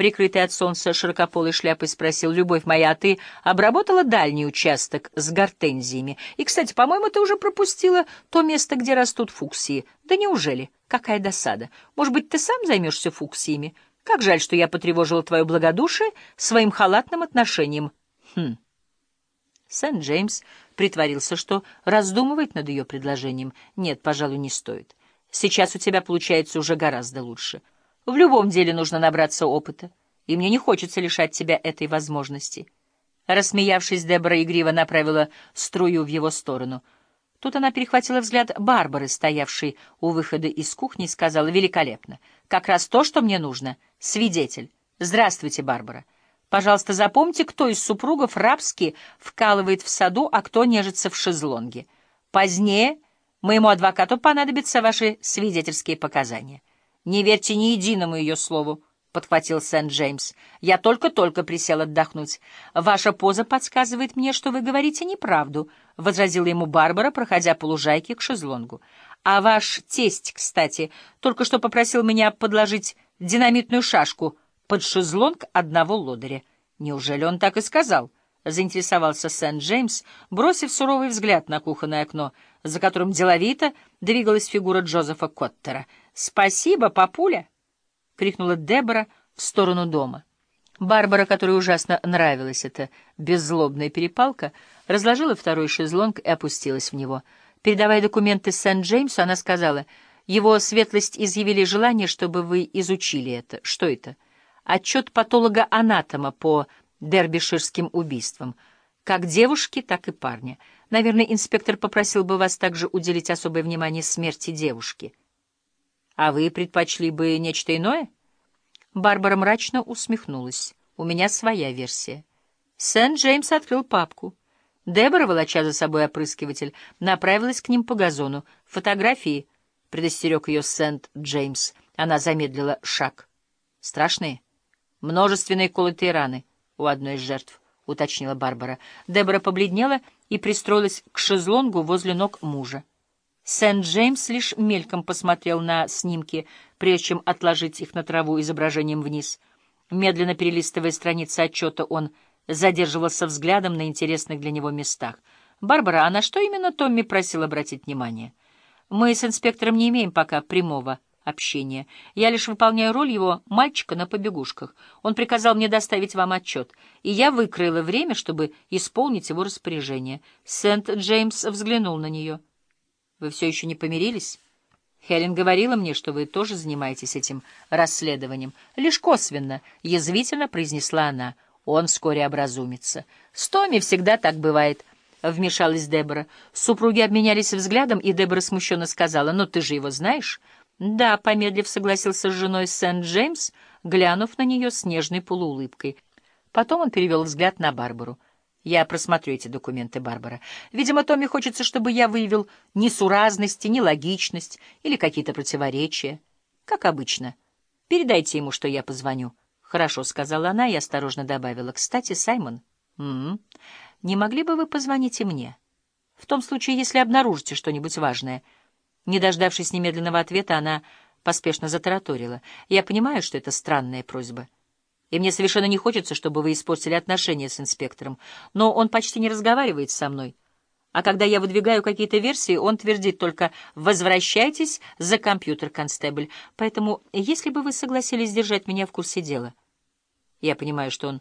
прикрытый от солнца широкополой шляпой, спросил, «Любовь моя, а ты обработала дальний участок с гортензиями? И, кстати, по-моему, ты уже пропустила то место, где растут фуксии. Да неужели? Какая досада! Может быть, ты сам займешься фуксиями? Как жаль, что я потревожила твое благодушие своим халатным отношением. Хм». Сент-Джеймс притворился, что раздумывает над ее предложением. «Нет, пожалуй, не стоит. Сейчас у тебя получается уже гораздо лучше». В любом деле нужно набраться опыта, и мне не хочется лишать тебя этой возможности. Рассмеявшись, Дебора игриво направила струю в его сторону. Тут она перехватила взгляд Барбары, стоявшей у выхода из кухни, и сказала «Великолепно! Как раз то, что мне нужно. Свидетель. Здравствуйте, Барбара. Пожалуйста, запомните, кто из супругов рабски вкалывает в саду, а кто нежится в шезлонге. Позднее моему адвокату понадобятся ваши свидетельские показания». «Не верьте ни единому ее слову», — подхватил Сент-Джеймс. «Я только-только присел отдохнуть. Ваша поза подсказывает мне, что вы говорите неправду», — возразила ему Барбара, проходя по лужайке к шезлонгу. «А ваш тесть, кстати, только что попросил меня подложить динамитную шашку под шезлонг одного лодыря. Неужели он так и сказал?» — заинтересовался Сент-Джеймс, бросив суровый взгляд на кухонное окно, за которым деловито двигалась фигура Джозефа Коттера — «Спасибо, папуля!» — крикнула Дебора в сторону дома. Барбара, которой ужасно нравилась эта беззлобная перепалка, разложила второй шезлонг и опустилась в него. Передавая документы Сент-Джеймсу, она сказала, «Его светлость изъявили желание, чтобы вы изучили это. Что это?» «Отчет патолога-анатома по дербиширским убийствам. Как девушки, так и парня. Наверное, инспектор попросил бы вас также уделить особое внимание смерти девушки». А вы предпочли бы нечто иное? Барбара мрачно усмехнулась. У меня своя версия. Сент-Джеймс открыл папку. Дебора, волоча за собой опрыскиватель, направилась к ним по газону. Фотографии, — предостерег ее Сент-Джеймс. Она замедлила шаг. Страшные? Множественные колотые раны у одной из жертв, — уточнила Барбара. Дебора побледнела и пристроилась к шезлонгу возле ног мужа. Сент-Джеймс лишь мельком посмотрел на снимки, прежде чем отложить их на траву изображением вниз. Медленно перелистывая страницы отчета, он задерживался взглядом на интересных для него местах. «Барбара, а на что именно Томми просил обратить внимание? Мы с инспектором не имеем пока прямого общения. Я лишь выполняю роль его мальчика на побегушках. Он приказал мне доставить вам отчет, и я выкроила время, чтобы исполнить его распоряжение». Сент-Джеймс взглянул на нее. Вы все еще не помирились? Хелен говорила мне, что вы тоже занимаетесь этим расследованием. Лишь косвенно, язвительно произнесла она. Он вскоре образумится. С Томми всегда так бывает, — вмешалась Дебора. Супруги обменялись взглядом, и Дебора смущенно сказала, «Ну, ты же его знаешь?» «Да», — помедлив согласился с женой Сент-Джеймс, глянув на нее с нежной полуулыбкой. Потом он перевел взгляд на Барбару. Я просмотрю эти документы, Барбара. Видимо, Томми хочется, чтобы я выявил несуразности, нелогичность или какие-то противоречия. Как обычно. Передайте ему, что я позвоню. Хорошо, — сказала она и осторожно добавила. Кстати, Саймон, м -м, не могли бы вы позвонить и мне? В том случае, если обнаружите что-нибудь важное. Не дождавшись немедленного ответа, она поспешно затараторила. Я понимаю, что это странная просьба и мне совершенно не хочется, чтобы вы испортили отношения с инспектором, но он почти не разговаривает со мной. А когда я выдвигаю какие-то версии, он твердит только «возвращайтесь за компьютер, констебль». Поэтому, если бы вы согласились держать меня в курсе дела... Я понимаю, что он